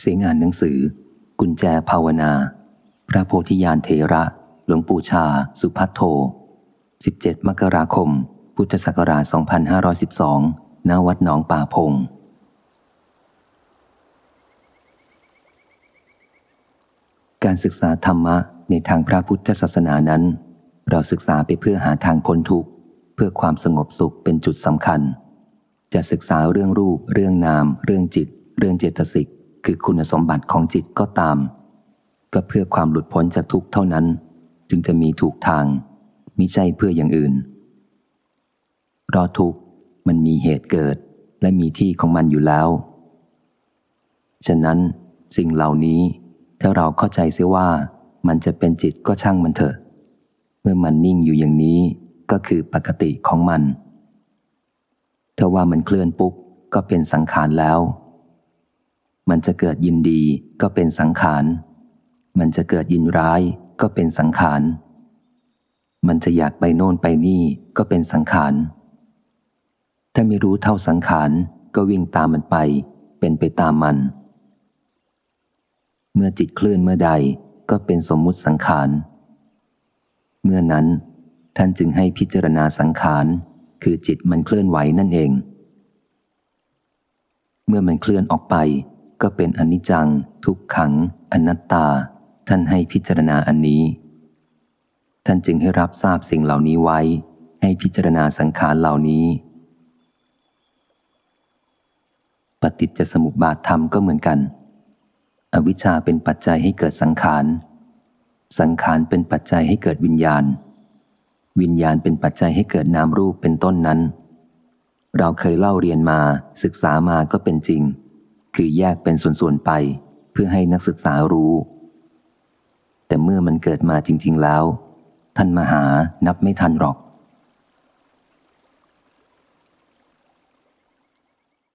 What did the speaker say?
เสียงอ่านหนังสือ กุญแจภาวนา พระโพธิญาณเทระ หลวงปู่ชา สุพัทโท 17 มกราคม พุทธศักราช 2512 ณ วัดหนองป่าพงการศึกษาธรรมะในทางพระพุทธศาสนานั้น เราศึกษาไปเพื่อหาทางพ้นทุกข์ เพื่อความสงบสุขเป็นจุดสำคัญ จะศึกษาเรื่องรูป เรื่องนาม เรื่องจิต เรื่องเจตสิก คือคุณสมบัติของจิตก็ตาม ก็เพื่อความหลุดพ้นจากทุกข์เท่านั้น จึงจะมีถูกทางมิใช่เพื่ออย่างอื่นเพราะทุกข์มันมีเหตุเกิดและมีที่ของมันอยู่แล้ว ฉะนั้นสิ่งเหล่านี้ถ้าเราเข้าใจเสียว่ามันจะเป็นจิตก็ช่างมันเถอะ เมื่อมันนิ่งอยู่อย่างนี้ก็คือปกติของมันถ้าว่ามันเคลื่อนปุ๊บก็เป็นสังขารแล้ว มันจะเกิดยินดีก็เป็นสังขาร มันจะเกิดยินร้ายก็เป็นสังขาร มันจะอยากไปโน่นไปนี่ก็เป็นสังขาร ถ้าไม่รู้เท่าสังขารก็วิ่งตามมันไป เป็นไปตามมัน เมื่อจิตเคลื่อนเมื่อใดก็เป็นสมมุติสังขาร เมื่อนั้นท่านจึงให้พิจารณาสังขาร คือจิตมันเคลื่อนไหวนั่นเอง เมื่อมันเคลื่อนออกไป ก็เป็นอนิจจัง ทุกขัง อนัตตา ท่านให้พิจารณาอันนี้ ท่านจึงให้รับทราบสิ่งเหล่านี้ไว้ ให้พิจารณาสังขารเหล่านี้ ปฏิจจสมุปบาทธรรมก็เหมือนกัน อวิชชาเป็นปัจจัยให้เกิดสังขาร สังขารเป็นปัจจัยให้เกิดวิญญาณ วิญญาณเป็นปัจจัยให้เกิดนามรูปเป็นต้นนั้น เราเคยเล่าเรียนมาศึกษามาก็เป็นจริง คือแยกเป็นส่วนๆไปเพื่อให้นักศึกษารู้ แต่เมื่อมันเกิดมาจริง ๆแล้ว ท่านมหานับไม่ทันหรอก